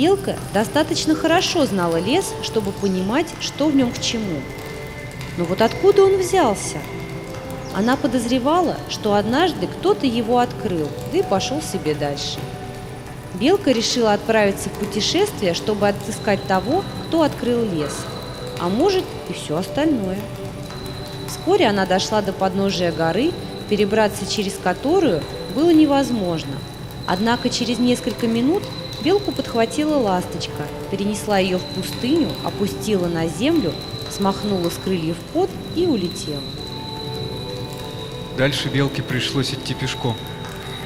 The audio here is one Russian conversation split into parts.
Белка достаточно хорошо знала лес, чтобы понимать, что в нем к чему. Но вот откуда он взялся? Она подозревала, что однажды кто-то его открыл, да и пошел себе дальше. Белка решила отправиться в путешествие, чтобы отыскать того, кто открыл лес, а может и все остальное. Вскоре она дошла до подножия горы, перебраться через которую было невозможно. Однако через несколько минут белку подхватила ласточка, перенесла ее в пустыню, опустила на землю, смахнула с крыльев пот и улетела. Дальше белке пришлось идти пешком.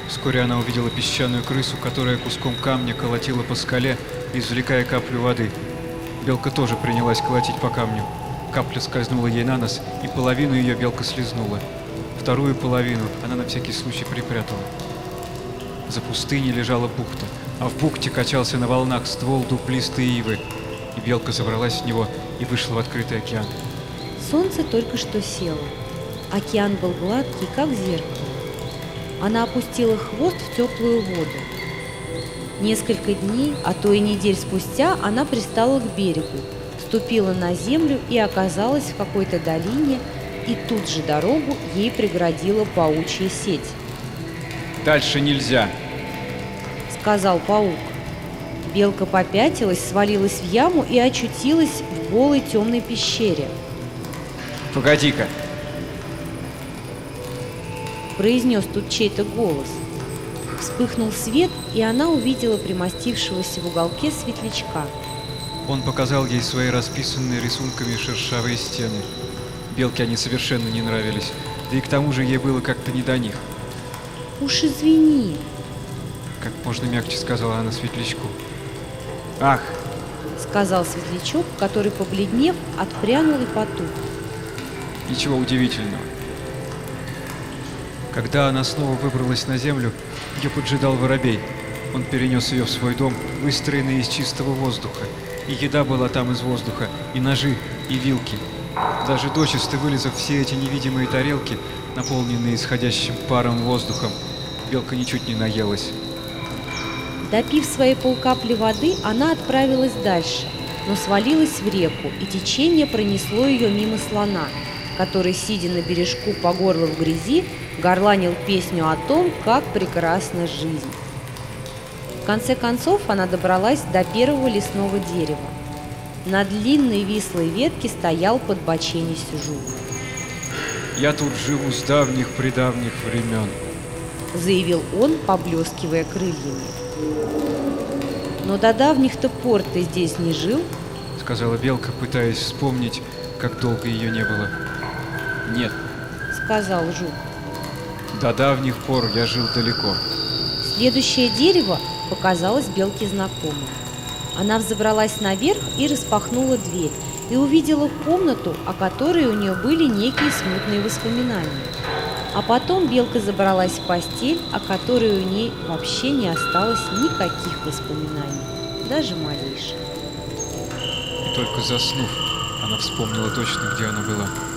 Вскоре она увидела песчаную крысу, которая куском камня колотила по скале, извлекая каплю воды. Белка тоже принялась колотить по камню. Капля скользнула ей на нос, и половину ее белка слезнула. Вторую половину она на всякий случай припрятала. За пустыней лежала бухта, а в бухте качался на волнах ствол дуплистой ивы, и белка забралась в него и вышла в открытый океан. Солнце только что село. Океан был гладкий, как зеркало. Она опустила хвост в теплую воду. Несколько дней, а то и недель спустя, она пристала к берегу, ступила на землю и оказалась в какой-то долине, и тут же дорогу ей преградила паучья сеть. «Дальше нельзя!» — сказал паук. Белка попятилась, свалилась в яму и очутилась в голой темной пещере. «Погоди-ка!» произнес тут чей-то голос. Вспыхнул свет, и она увидела примостившегося в уголке светлячка. Он показал ей свои расписанные рисунками шершавые стены. Белке они совершенно не нравились, да и к тому же ей было как-то не до них. «Уж извини», Как можно мягче сказала она светлячку. «Ах, — сказал светлячок, который, побледнев, отпрянул и потух. ничего удивительного». Когда она снова выбралась на землю, ее поджидал воробей. Он перенес ее в свой дом, выстроенный из чистого воздуха. И еда была там из воздуха, и ножи, и вилки. Даже дочисто вылезав все эти невидимые тарелки, наполненные исходящим паром воздухом, белка ничуть не наелась. Допив свои полкапли воды, она отправилась дальше, но свалилась в реку, и течение пронесло ее мимо слона, который, сидя на бережку по горло в грязи, горланил песню о том, как прекрасна жизнь. В конце концов она добралась до первого лесного дерева. На длинной вислой ветке стоял под боченись жук. «Я тут живу с давних-предавних времен», заявил он, поблескивая крыльями. Но до давних-то пор ты здесь не жил? — сказала Белка, пытаясь вспомнить, как долго ее не было. «Нет, Сказал жук. до давних пор я жил далеко. Следующее дерево показалось белке знакомым. Она взобралась наверх и распахнула дверь, и увидела комнату, о которой у нее были некие смутные воспоминания. А потом белка забралась в постель, о которой у ней вообще не осталось никаких воспоминаний, даже малейших. И только заснув, она вспомнила точно, где она была.